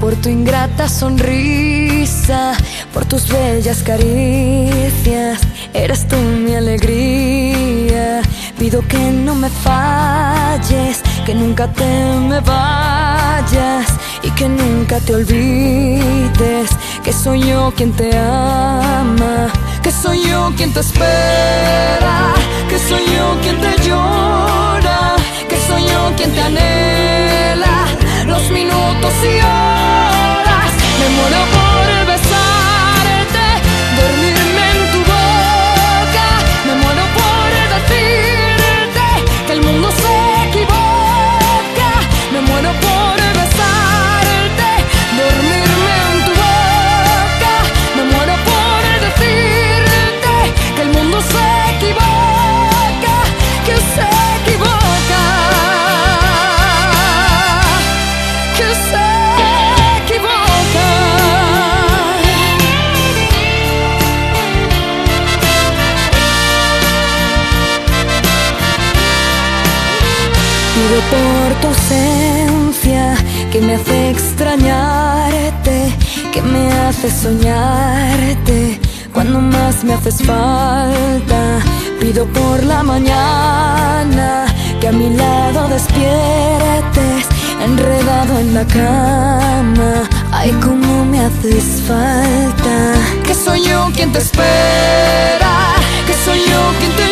por tu ingrata sonrisa, por tus bellas caricias. Eres tú mi alegría. Pido que no me falles, que nunca te me vayas y que nunca te olvides que soy yo quien te ama, que soy yo quien te espera, que soy yo quien te llora, que soy yo quien te anhela Por tu ausencia que me hace extrañarte, que me hace soñarte cuando más me haces falta. Pido por la mañana que a mi lado despiertes, enredado en la cama. Ay, cómo me haces falta. Que soy yo quien te espera, que soy yo quien te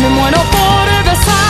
Me muero por besar.